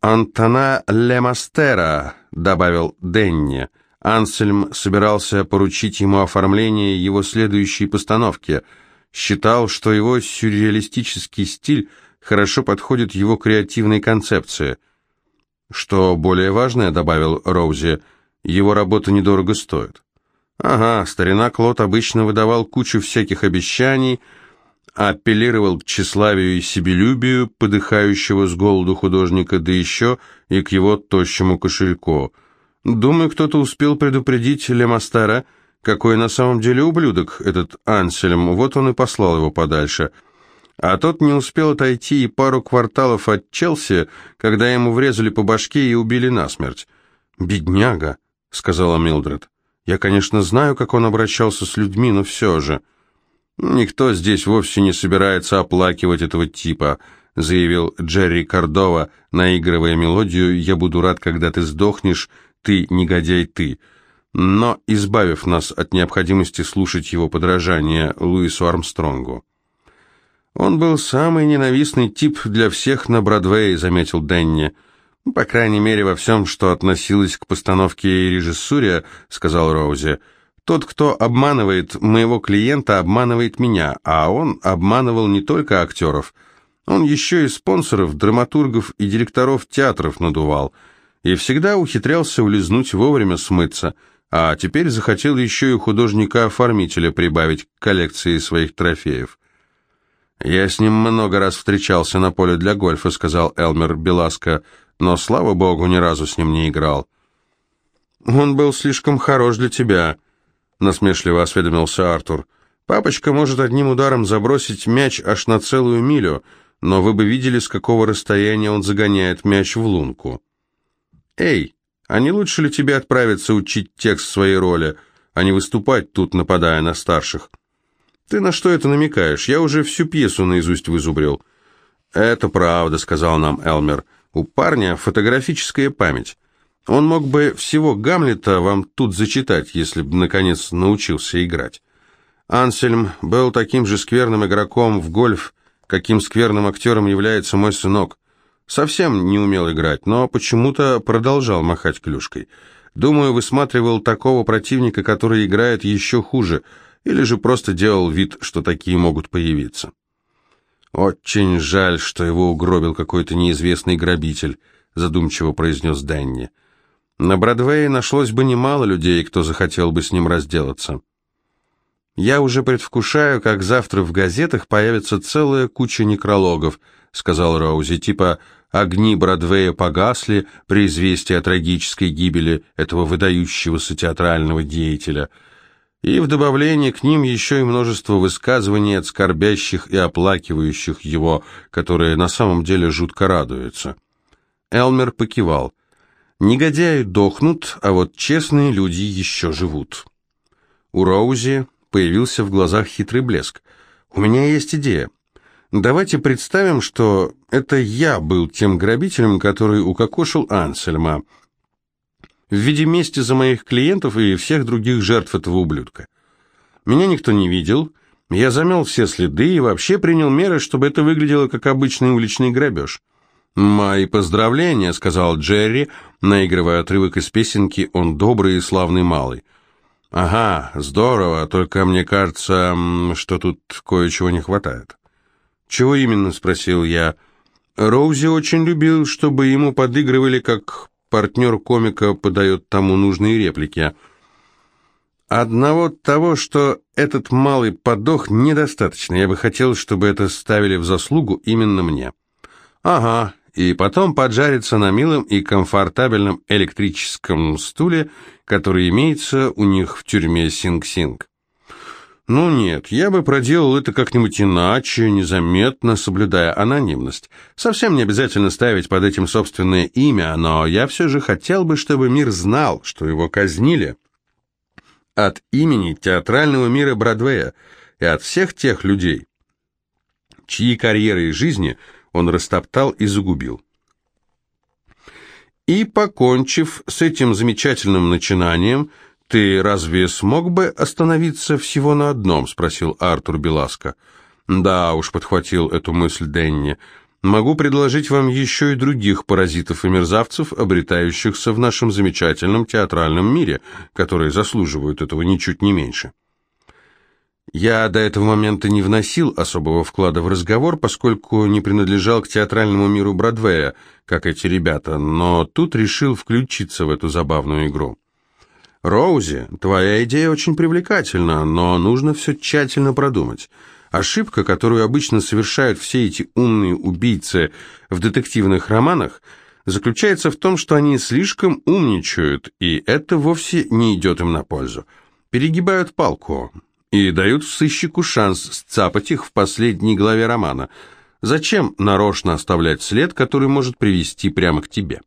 «Антона Лемастера», — добавил Денни. Ансельм собирался поручить ему оформление его следующей постановки. Считал, что его сюрреалистический стиль хорошо подходит его креативной концепции. Что более важное, добавил Роузи, его работа недорого стоит. Ага, старина Клод обычно выдавал кучу всяких обещаний, апеллировал к тщеславию и себелюбию подыхающего с голоду художника, да еще и к его тощему кошельку – Думаю, кто-то успел предупредить Лемастера, какой на самом деле ублюдок этот Ансельм, вот он и послал его подальше. А тот не успел отойти и пару кварталов от Челси, когда ему врезали по башке и убили насмерть. «Бедняга», — сказала Милдред. «Я, конечно, знаю, как он обращался с людьми, но все же...» «Никто здесь вовсе не собирается оплакивать этого типа», — заявил Джерри Кордова, наигрывая мелодию «Я буду рад, когда ты сдохнешь», ты, негодяй, ты. Но избавив нас от необходимости слушать его подражание Луису Армстронгу. Он был самый ненавистный тип для всех на Бродвее, заметил Денни. «Ну, по крайней мере, во всем, что относилось к постановке и режиссуре, сказал Роузи. Тот, кто обманывает моего клиента, обманывает меня, а он обманывал не только актеров. Он еще и спонсоров, драматургов и директоров театров надувал и всегда ухитрялся улизнуть вовремя смыться, а теперь захотел еще и художника-оформителя прибавить к коллекции своих трофеев. «Я с ним много раз встречался на поле для гольфа», — сказал Элмер Беласко, «но, слава богу, ни разу с ним не играл». «Он был слишком хорош для тебя», — насмешливо осведомился Артур. «Папочка может одним ударом забросить мяч аж на целую милю, но вы бы видели, с какого расстояния он загоняет мяч в лунку». «Эй, а не лучше ли тебе отправиться учить текст своей роли, а не выступать тут, нападая на старших?» «Ты на что это намекаешь? Я уже всю пьесу наизусть вызубрил». «Это правда», — сказал нам Элмер. «У парня фотографическая память. Он мог бы всего Гамлета вам тут зачитать, если бы, наконец, научился играть. Ансельм был таким же скверным игроком в гольф, каким скверным актером является мой сынок. Совсем не умел играть, но почему-то продолжал махать клюшкой. Думаю, высматривал такого противника, который играет еще хуже, или же просто делал вид, что такие могут появиться. «Очень жаль, что его угробил какой-то неизвестный грабитель», задумчиво произнес Дэнни. «На Бродвее нашлось бы немало людей, кто захотел бы с ним разделаться». «Я уже предвкушаю, как завтра в газетах появится целая куча некрологов», сказал Роузи, типа Огни Бродвея погасли при известии о трагической гибели этого выдающегося театрального деятеля. И в добавление к ним еще и множество высказываний от скорбящих и оплакивающих его, которые на самом деле жутко радуются. Элмер покивал. Негодяи дохнут, а вот честные люди еще живут. У Роузи появился в глазах хитрый блеск. «У меня есть идея. Давайте представим, что это я был тем грабителем, который укокошил Ансельма в виде мести за моих клиентов и всех других жертв этого ублюдка. Меня никто не видел, я замел все следы и вообще принял меры, чтобы это выглядело как обычный уличный грабеж. «Мои поздравления», — сказал Джерри, наигрывая отрывок из песенки «Он добрый и славный малый». «Ага, здорово, только мне кажется, что тут кое-чего не хватает». «Чего именно?» – спросил я. Роузи очень любил, чтобы ему подыгрывали, как партнер комика подает тому нужные реплики. Одного того, что этот малый подох, недостаточно. Я бы хотел, чтобы это ставили в заслугу именно мне. Ага, и потом поджариться на милом и комфортабельном электрическом стуле, который имеется у них в тюрьме Синг-Синг. Ну нет, я бы проделал это как-нибудь иначе, незаметно, соблюдая анонимность. Совсем не обязательно ставить под этим собственное имя, но я все же хотел бы, чтобы мир знал, что его казнили. От имени театрального мира Бродвея и от всех тех людей, чьи карьеры и жизни он растоптал и загубил. И, покончив с этим замечательным начинанием, «Ты разве смог бы остановиться всего на одном?» — спросил Артур Беласко. «Да уж», — подхватил эту мысль Денни. Могу предложить вам еще и других паразитов и мерзавцев, обретающихся в нашем замечательном театральном мире, которые заслуживают этого ничуть не меньше. Я до этого момента не вносил особого вклада в разговор, поскольку не принадлежал к театральному миру Бродвея, как эти ребята, но тут решил включиться в эту забавную игру. «Роузи, твоя идея очень привлекательна, но нужно все тщательно продумать». Ошибка, которую обычно совершают все эти умные убийцы в детективных романах, заключается в том, что они слишком умничают, и это вовсе не идет им на пользу. Перегибают палку и дают сыщику шанс сцапать их в последней главе романа. Зачем нарочно оставлять след, который может привести прямо к тебе?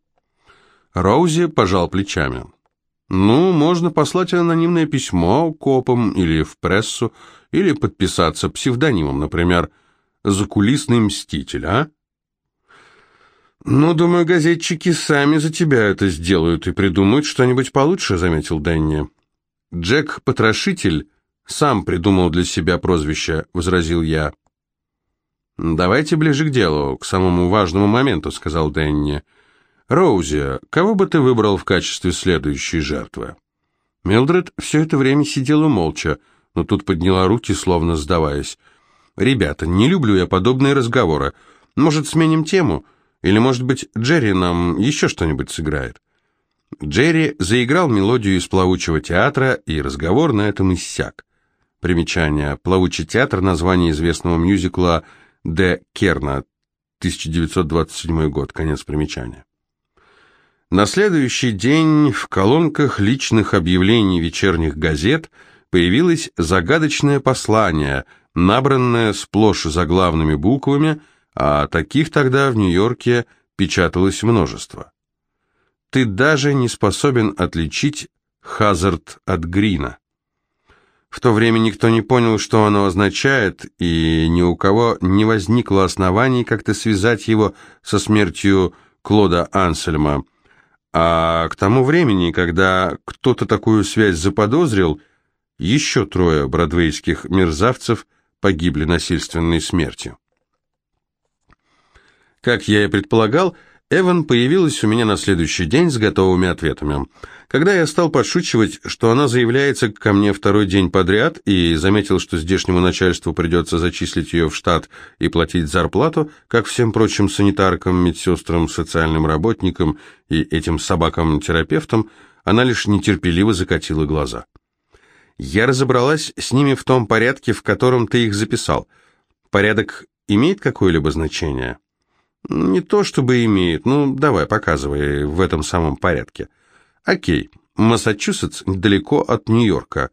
Роузи пожал плечами. Ну, можно послать анонимное письмо копам или в прессу, или подписаться псевдонимом, например, «Закулисный мститель», а? «Ну, думаю, газетчики сами за тебя это сделают и придумают что-нибудь получше», — заметил Дэнни. «Джек-потрошитель сам придумал для себя прозвище», — возразил я. «Давайте ближе к делу, к самому важному моменту», — сказал Дэнни. «Роузи, кого бы ты выбрал в качестве следующей жертвы?» Милдред все это время сидела молча, — но тут подняла руки, словно сдаваясь. «Ребята, не люблю я подобные разговоры. Может, сменим тему? Или, может быть, Джерри нам еще что-нибудь сыграет?» Джерри заиграл мелодию из «Плавучего театра», и разговор на этом иссяк. Примечание. «Плавучий театр» — название известного мюзикла «Де Керна», 1927 год. Конец примечания. На следующий день в колонках личных объявлений вечерних газет – появилось загадочное послание, набранное сплошь заглавными буквами, а таких тогда в Нью-Йорке печаталось множество. Ты даже не способен отличить Хазард от Грина. В то время никто не понял, что оно означает, и ни у кого не возникло оснований как-то связать его со смертью Клода Ансельма. А к тому времени, когда кто-то такую связь заподозрил, еще трое бродвейских мерзавцев погибли насильственной смертью. Как я и предполагал, Эван появилась у меня на следующий день с готовыми ответами. Когда я стал подшучивать, что она заявляется ко мне второй день подряд, и заметил, что здешнему начальству придется зачислить ее в штат и платить зарплату, как всем прочим санитаркам, медсестрам, социальным работникам и этим собакам-терапевтам, она лишь нетерпеливо закатила глаза. Я разобралась с ними в том порядке, в котором ты их записал. Порядок имеет какое-либо значение? Не то чтобы имеет. Ну, давай, показывай в этом самом порядке. Окей. Массачусетс недалеко от Нью-Йорка.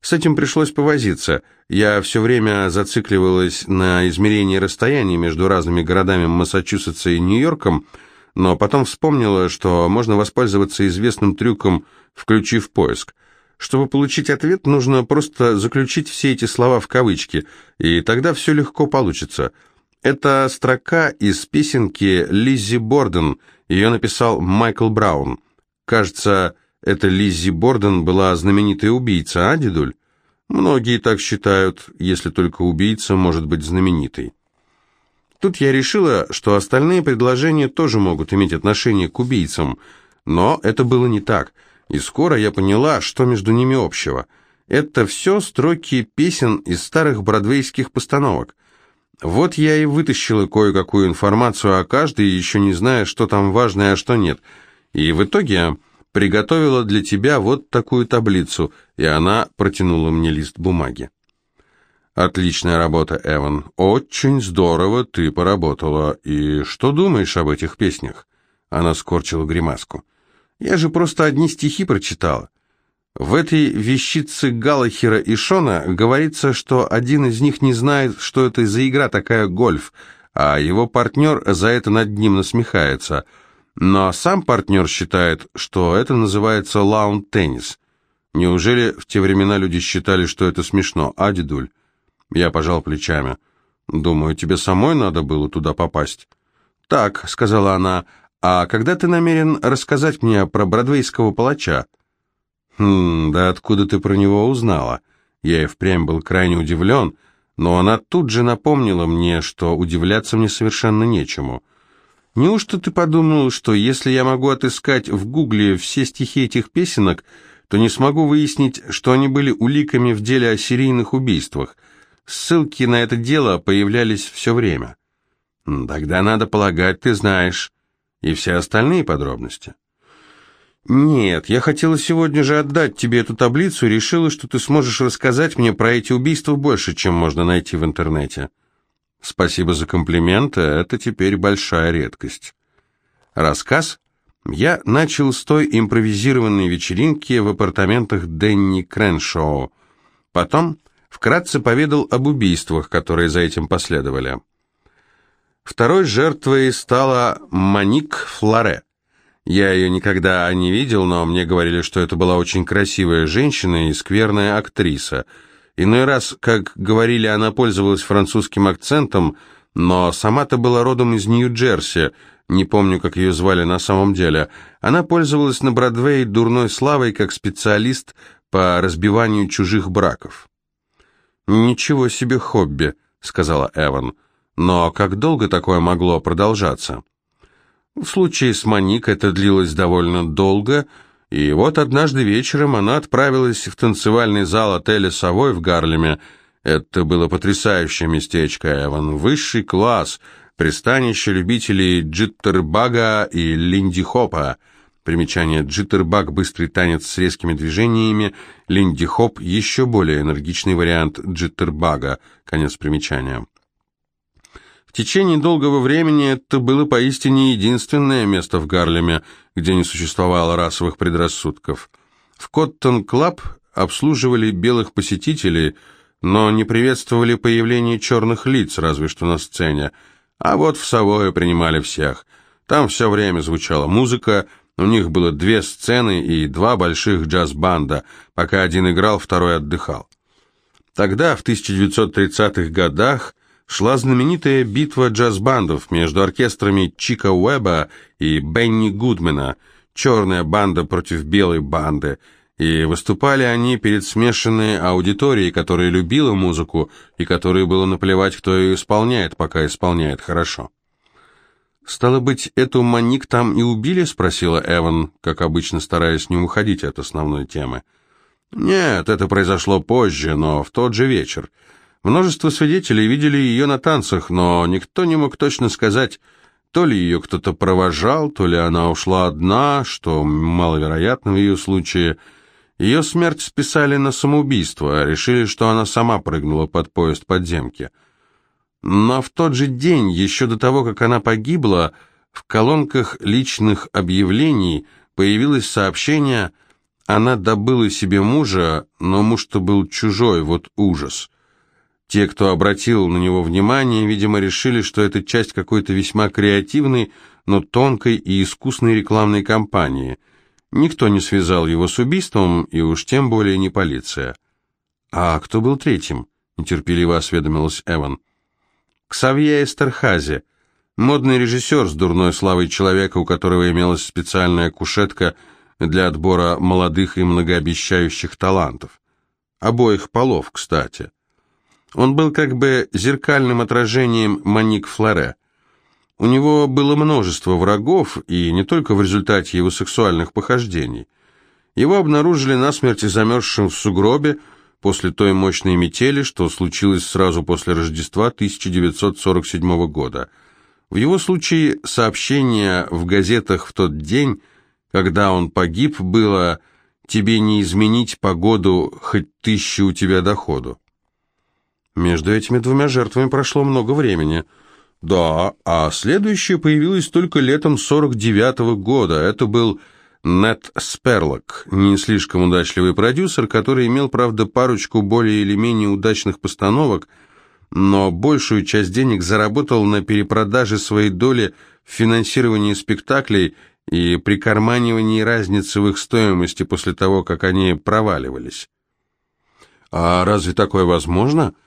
С этим пришлось повозиться. Я все время зацикливалась на измерении расстояния между разными городами Массачусетса и Нью-Йорком, но потом вспомнила, что можно воспользоваться известным трюком, включив поиск. Чтобы получить ответ, нужно просто заключить все эти слова в кавычки, и тогда все легко получится. Это строка из песенки Лиззи Борден, ее написал Майкл Браун. Кажется, эта Лиззи Борден была знаменитой убийцей, а, дедуль? Многие так считают, если только убийца может быть знаменитой. Тут я решила, что остальные предложения тоже могут иметь отношение к убийцам, но это было не так – и скоро я поняла, что между ними общего. Это все строки песен из старых бродвейских постановок. Вот я и вытащила кое-какую информацию о каждой, еще не зная, что там важное, а что нет. И в итоге приготовила для тебя вот такую таблицу, и она протянула мне лист бумаги. Отличная работа, Эван. Очень здорово ты поработала. И что думаешь об этих песнях? Она скорчила гримаску. Я же просто одни стихи прочитала. В этой вещице Галахера и Шона говорится, что один из них не знает, что это за игра такая гольф, а его партнер за это над ним насмехается. Но сам партнер считает, что это называется лаун-теннис. Неужели в те времена люди считали, что это смешно, а, дедуль? Я пожал плечами. Думаю, тебе самой надо было туда попасть. «Так», — сказала она, «А когда ты намерен рассказать мне про бродвейского палача?» «Хм, да откуда ты про него узнала?» Я и впрямь был крайне удивлен, но она тут же напомнила мне, что удивляться мне совершенно нечему. Неужто ты подумал, что если я могу отыскать в гугле все стихи этих песенок, то не смогу выяснить, что они были уликами в деле о серийных убийствах? Ссылки на это дело появлялись все время. Тогда, надо полагать, ты знаешь и все остальные подробности. «Нет, я хотела сегодня же отдать тебе эту таблицу и решила, что ты сможешь рассказать мне про эти убийства больше, чем можно найти в интернете». «Спасибо за комплименты, это теперь большая редкость». Рассказ я начал с той импровизированной вечеринки в апартаментах Денни Креншоу. Потом вкратце поведал об убийствах, которые за этим последовали. Второй жертвой стала Маник Флоре. Я ее никогда не видел, но мне говорили, что это была очень красивая женщина и скверная актриса. Иной раз, как говорили, она пользовалась французским акцентом, но сама-то была родом из Нью-Джерси, не помню, как ее звали на самом деле. Она пользовалась на Бродвее дурной славой как специалист по разбиванию чужих браков. «Ничего себе хобби», — сказала Эван. «Но как долго такое могло продолжаться?» В случае с Моник это длилось довольно долго, и вот однажды вечером она отправилась в танцевальный зал отеля «Совой» в Гарлеме. Это было потрясающее местечко, Эван, высший класс, пристанище любителей джиттербага и линди-хопа. Примечание джиттербаг – быстрый танец с резкими движениями, линди-хоп – еще более энергичный вариант джиттербага, конец примечания. В течение долгого времени это было поистине единственное место в Гарлеме, где не существовало расовых предрассудков. В Коттон-клаб обслуживали белых посетителей, но не приветствовали появление черных лиц, разве что на сцене. А вот в Савое принимали всех. Там все время звучала музыка, у них было две сцены и два больших джаз-банда, пока один играл, второй отдыхал. Тогда, в 1930-х годах, шла знаменитая битва джаз-бандов между оркестрами Чика Уэба и Бенни Гудмена, черная банда против белой банды, и выступали они перед смешанной аудиторией, которая любила музыку и которой было наплевать, кто ее исполняет, пока исполняет хорошо. «Стало быть, эту Маник там и убили?» — спросила Эван, как обычно стараясь не уходить от основной темы. «Нет, это произошло позже, но в тот же вечер. Множество свидетелей видели ее на танцах, но никто не мог точно сказать, то ли ее кто-то провожал, то ли она ушла одна, что маловероятно в ее случае. Ее смерть списали на самоубийство, решили, что она сама прыгнула под поезд подземки. Но в тот же день, еще до того, как она погибла, в колонках личных объявлений появилось сообщение «Она добыла себе мужа, но муж-то был чужой, вот ужас». Те, кто обратил на него внимание, видимо, решили, что это часть какой-то весьма креативной, но тонкой и искусной рекламной кампании. Никто не связал его с убийством, и уж тем более не полиция. «А кто был третьим?» — нетерпеливо осведомилась Эван. «Ксавье Эстерхази, модный режиссер с дурной славой человека, у которого имелась специальная кушетка для отбора молодых и многообещающих талантов. Обоих полов, кстати». Он был как бы зеркальным отражением Маник Флоре. У него было множество врагов, и не только в результате его сексуальных похождений. Его обнаружили насмерть замерзшим в сугробе после той мощной метели, что случилось сразу после Рождества 1947 года. В его случае сообщение в газетах в тот день, когда он погиб, было «Тебе не изменить погоду, хоть тысячу у тебя доходу». Между этими двумя жертвами прошло много времени. Да, а следующая появилась только летом 49-го года. Это был Нет Сперлок, не слишком удачливый продюсер, который имел, правда, парочку более или менее удачных постановок, но большую часть денег заработал на перепродаже своей доли в финансировании спектаклей и прикарманивании разницы в их стоимости после того, как они проваливались. А разве такое возможно? —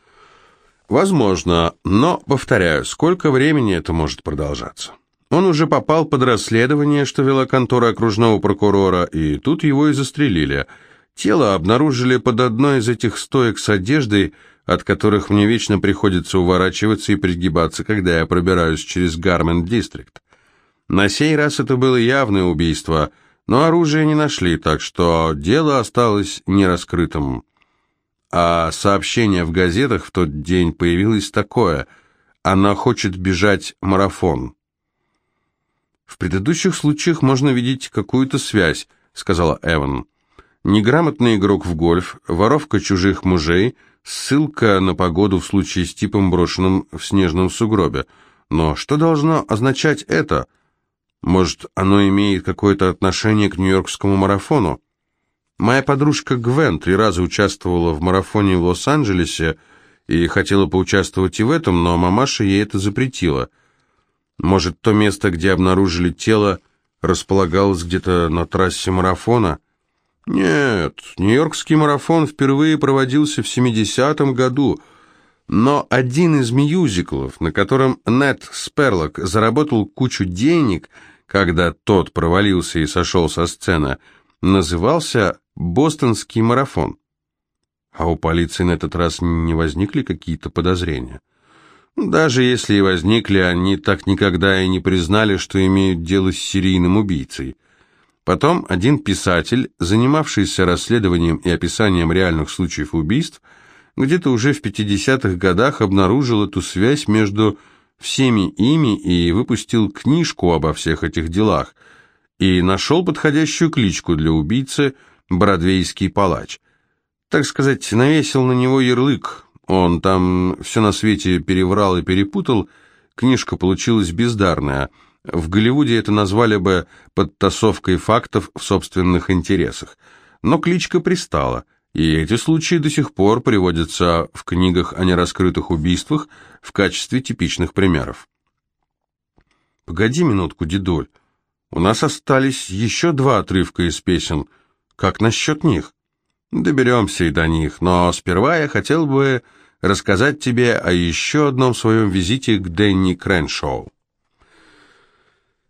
Возможно, но, повторяю, сколько времени это может продолжаться? Он уже попал под расследование, что вела контора окружного прокурора, и тут его и застрелили. Тело обнаружили под одной из этих стоек с одеждой от которых мне вечно приходится уворачиваться и пригибаться, когда я пробираюсь через Гармент-дистрикт. На сей раз это было явное убийство, но оружие не нашли, так что дело осталось нераскрытым. А сообщение в газетах в тот день появилось такое «Она хочет бежать марафон». «В предыдущих случаях можно видеть какую-то связь», — сказала Эван. «Неграмотный игрок в гольф, воровка чужих мужей, ссылка на погоду в случае с типом, брошенным в снежном сугробе. Но что должно означать это? Может, оно имеет какое-то отношение к Нью-Йоркскому марафону? Моя подружка Гвен три раза участвовала в марафоне в Лос-Анджелесе и хотела поучаствовать и в этом, но мамаша ей это запретила». Может, то место, где обнаружили тело, располагалось где-то на трассе марафона? Нет, Нью-Йоркский марафон впервые проводился в 70-м году, но один из мюзиклов, на котором Нед Сперлок заработал кучу денег, когда тот провалился и сошел со сцены, назывался «Бостонский марафон». А у полиции на этот раз не возникли какие-то подозрения? Даже если и возникли, они так никогда и не признали, что имеют дело с серийным убийцей. Потом один писатель, занимавшийся расследованием и описанием реальных случаев убийств, где-то уже в 50-х годах обнаружил эту связь между всеми ими и выпустил книжку обо всех этих делах, и нашел подходящую кличку для убийцы «Бродвейский палач». Так сказать, навесил на него ярлык он там все на свете переврал и перепутал, книжка получилась бездарная. В Голливуде это назвали бы подтасовкой фактов в собственных интересах. Но кличка пристала, и эти случаи до сих пор приводятся в книгах о нераскрытых убийствах в качестве типичных примеров. «Погоди минутку, дедуль. У нас остались еще два отрывка из песен. Как насчет них?» Доберемся и до них, но сперва я хотел бы рассказать тебе о еще одном своем визите к Дэнни Крэншоу.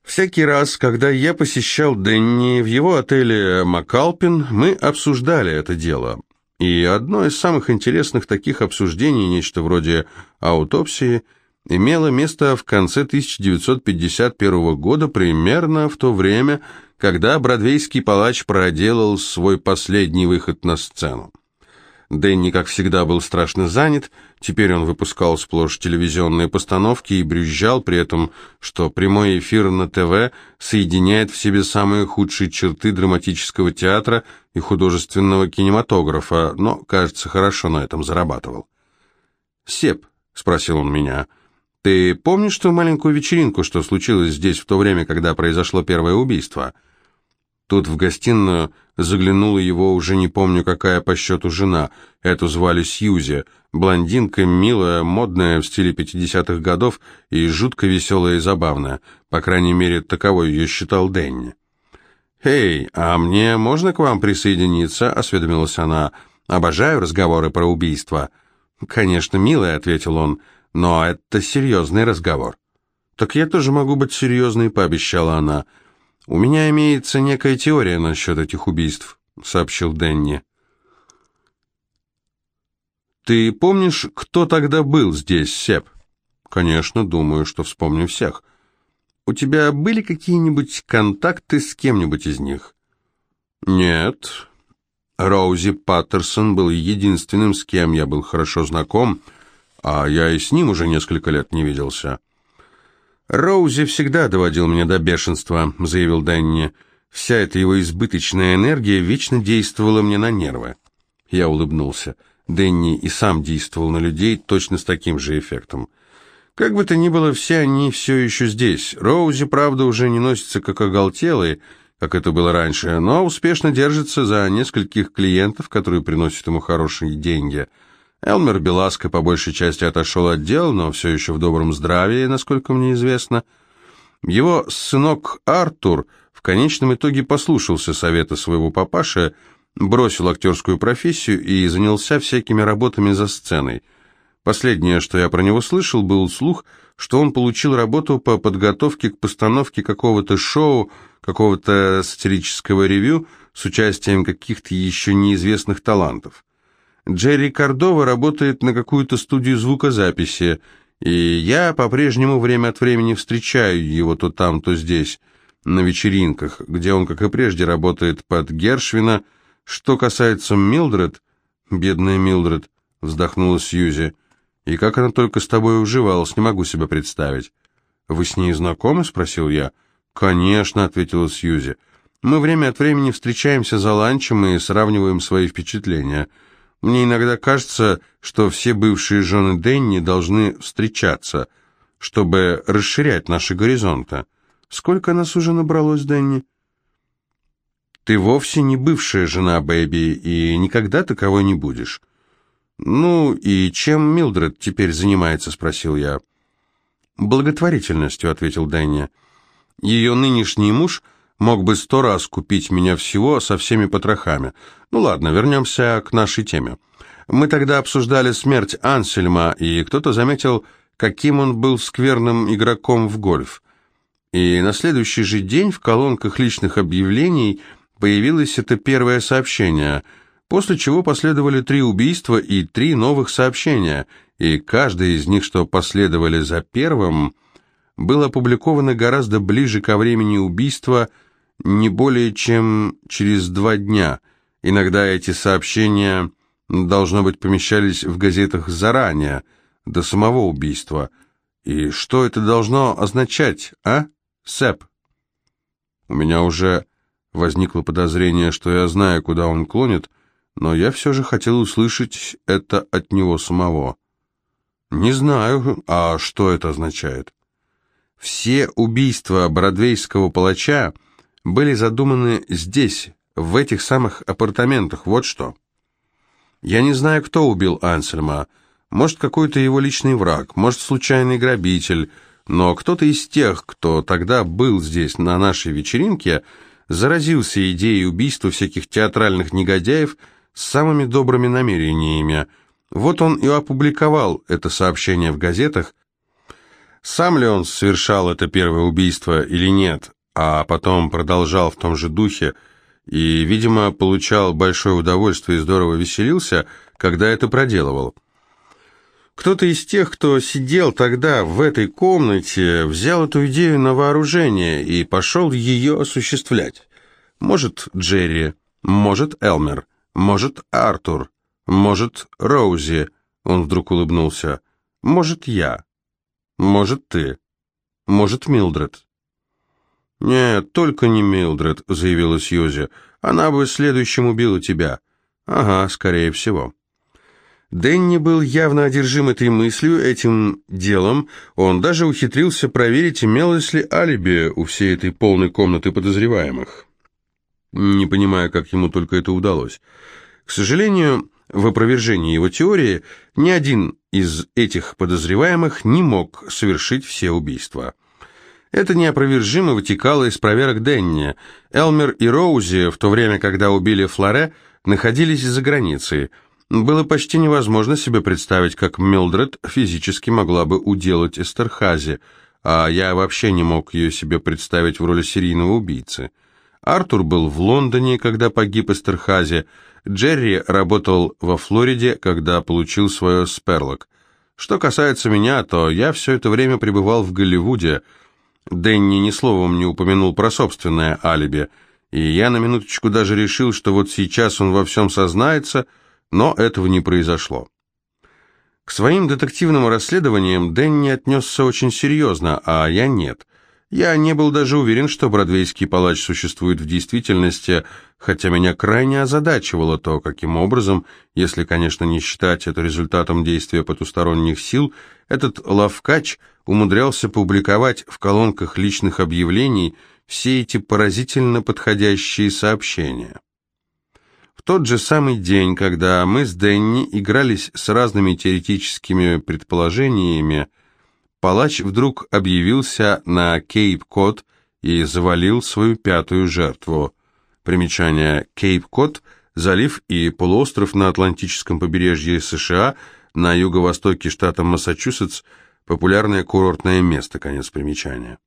Всякий раз, когда я посещал Дэнни в его отеле «Макалпин», мы обсуждали это дело. И одно из самых интересных таких обсуждений, нечто вроде аутопсии, имело место в конце 1951 года, примерно в то время, когда бродвейский палач проделал свой последний выход на сцену. Дэнни, как всегда, был страшно занят, теперь он выпускал сплошь телевизионные постановки и брюзжал при этом, что прямой эфир на ТВ соединяет в себе самые худшие черты драматического театра и художественного кинематографа, но, кажется, хорошо на этом зарабатывал. «Сеп», — спросил он меня, — «ты помнишь ту маленькую вечеринку, что случилось здесь в то время, когда произошло первое убийство?» Тут в гостиную заглянула его уже не помню какая по счету жена. Эту звали Сьюзи. Блондинка, милая, модная, в стиле 50-х годов и жутко веселая и забавная. По крайней мере, таковой ее считал Дэнни. «Эй, а мне можно к вам присоединиться?» — осведомилась она. «Обожаю разговоры про убийства». «Конечно, милая», — ответил он, — «но это серьезный разговор». «Так я тоже могу быть серьезной», — пообещала она. «У меня имеется некая теория насчет этих убийств», — сообщил Дэнни. «Ты помнишь, кто тогда был здесь, Сеп?» «Конечно, думаю, что вспомню всех. У тебя были какие-нибудь контакты с кем-нибудь из них?» «Нет. Роузи Паттерсон был единственным, с кем я был хорошо знаком, а я и с ним уже несколько лет не виделся». «Роузи всегда доводил меня до бешенства», — заявил Дэнни. «Вся эта его избыточная энергия вечно действовала мне на нервы». Я улыбнулся. Дэнни и сам действовал на людей точно с таким же эффектом. Как бы то ни было, все они все еще здесь. Роузи, правда, уже не носится как оголтелый, как это было раньше, но успешно держится за нескольких клиентов, которые приносят ему хорошие деньги — Элмер Беласко по большей части отошел от дел, но все еще в добром здравии, насколько мне известно. Его сынок Артур в конечном итоге послушался совета своего папаши, бросил актерскую профессию и занялся всякими работами за сценой. Последнее, что я про него слышал, был слух, что он получил работу по подготовке к постановке какого-то шоу, какого-то сатирического ревю с участием каких-то еще неизвестных талантов. Джерри Кордова работает на какую-то студию звукозаписи, и я по-прежнему время от времени встречаю его то там, то здесь, на вечеринках, где он, как и прежде, работает под Гершвина. Что касается Милдред, бедная Милдред, вздохнула Сьюзи, и как она только с тобой уживалась, не могу себе представить. «Вы с ней знакомы?» — спросил я. «Конечно», — ответила Сьюзи. «Мы время от времени встречаемся за ланчем и сравниваем свои впечатления». Мне иногда кажется, что все бывшие жены Дэнни должны встречаться, чтобы расширять наши горизонты. Сколько нас уже набралось, Дэнни? Ты вовсе не бывшая жена Бэби, и никогда таковой не будешь. Ну, и чем Милдред теперь занимается, спросил я. Благотворительностью, ответил Дэнни. Ее нынешний муж Мог бы сто раз купить меня всего со всеми потрохами. Ну ладно, вернемся к нашей теме. Мы тогда обсуждали смерть Ансельма, и кто-то заметил, каким он был скверным игроком в гольф. И на следующий же день в колонках личных объявлений появилось это первое сообщение, после чего последовали три убийства и три новых сообщения, и каждое из них, что последовали за первым, было опубликовано гораздо ближе ко времени убийства – не более чем через два дня. Иногда эти сообщения, должно быть, помещались в газетах заранее, до самого убийства. И что это должно означать, а, Сэп? У меня уже возникло подозрение, что я знаю, куда он клонит, но я все же хотел услышать это от него самого. Не знаю, а что это означает? Все убийства бродвейского палача были задуманы здесь, в этих самых апартаментах, вот что. Я не знаю, кто убил Ансельма, может, какой-то его личный враг, может, случайный грабитель, но кто-то из тех, кто тогда был здесь на нашей вечеринке, заразился идеей убийства всяких театральных негодяев с самыми добрыми намерениями. Вот он и опубликовал это сообщение в газетах. Сам ли он совершал это первое убийство или нет, а потом продолжал в том же духе и, видимо, получал большое удовольствие и здорово веселился, когда это проделывал. Кто-то из тех, кто сидел тогда в этой комнате, взял эту идею на вооружение и пошел ее осуществлять. Может, Джерри, может, Элмер, может, Артур, может, Роузи, он вдруг улыбнулся, может, я, может, ты, может, Милдред. «Нет, только не Милдред», — заявила Сьюзи. «Она бы следующим убила тебя». «Ага, скорее всего». Дэнни был явно одержим этой мыслью, этим делом. Он даже ухитрился проверить, имелось ли алиби у всей этой полной комнаты подозреваемых. Не понимая, как ему только это удалось. К сожалению, в опровержении его теории ни один из этих подозреваемых не мог совершить все убийства. Это неопровержимо вытекало из проверок Денни. Элмер и Роузи, в то время, когда убили Флоре, находились за границей. Было почти невозможно себе представить, как Милдред физически могла бы уделать Эстерхази, а я вообще не мог ее себе представить в роли серийного убийцы. Артур был в Лондоне, когда погиб Эстерхази, Джерри работал во Флориде, когда получил свое Сперлок. Что касается меня, то я все это время пребывал в Голливуде – Дэнни ни словом не упомянул про собственное алиби, и я на минуточку даже решил, что вот сейчас он во всем сознается, но этого не произошло. К своим детективным расследованиям Дэнни отнесся очень серьезно, а я нет. Я не был даже уверен, что бродвейский палач существует в действительности, хотя меня крайне озадачивало то, каким образом, если, конечно, не считать это результатом действия потусторонних сил, этот лавкач умудрялся публиковать в колонках личных объявлений все эти поразительно подходящие сообщения. В тот же самый день, когда мы с Дэнни игрались с разными теоретическими предположениями, палач вдруг объявился на Кейп-Кот и завалил свою пятую жертву. Примечание Кейп-Кот – залив и полуостров на Атлантическом побережье США на юго-востоке штата Массачусетс, популярное курортное место, конец примечания.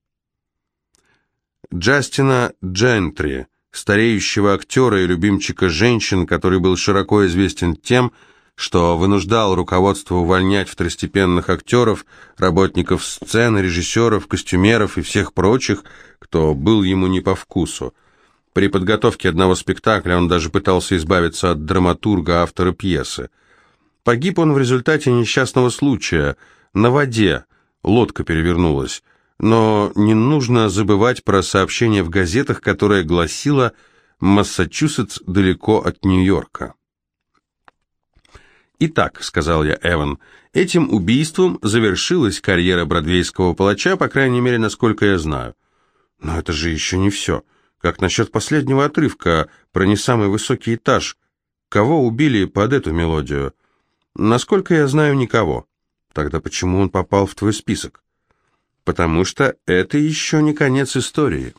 Джастина Джентри, стареющего актера и любимчика женщин, который был широко известен тем, что вынуждал руководство увольнять второстепенных актеров, работников сцены, режиссеров, костюмеров и всех прочих, кто был ему не по вкусу. При подготовке одного спектакля он даже пытался избавиться от драматурга, автора пьесы. Погиб он в результате несчастного случая. На воде. Лодка перевернулась. Но не нужно забывать про сообщение в газетах, которое гласило «Массачусетс далеко от Нью-Йорка». «Итак», — сказал я Эван, — «этим убийством завершилась карьера бродвейского палача, по крайней мере, насколько я знаю». «Но это же еще не все. Как насчет последнего отрывка про не самый высокий этаж? Кого убили под эту мелодию?» «Насколько я знаю, никого». «Тогда почему он попал в твой список?» «Потому что это еще не конец истории».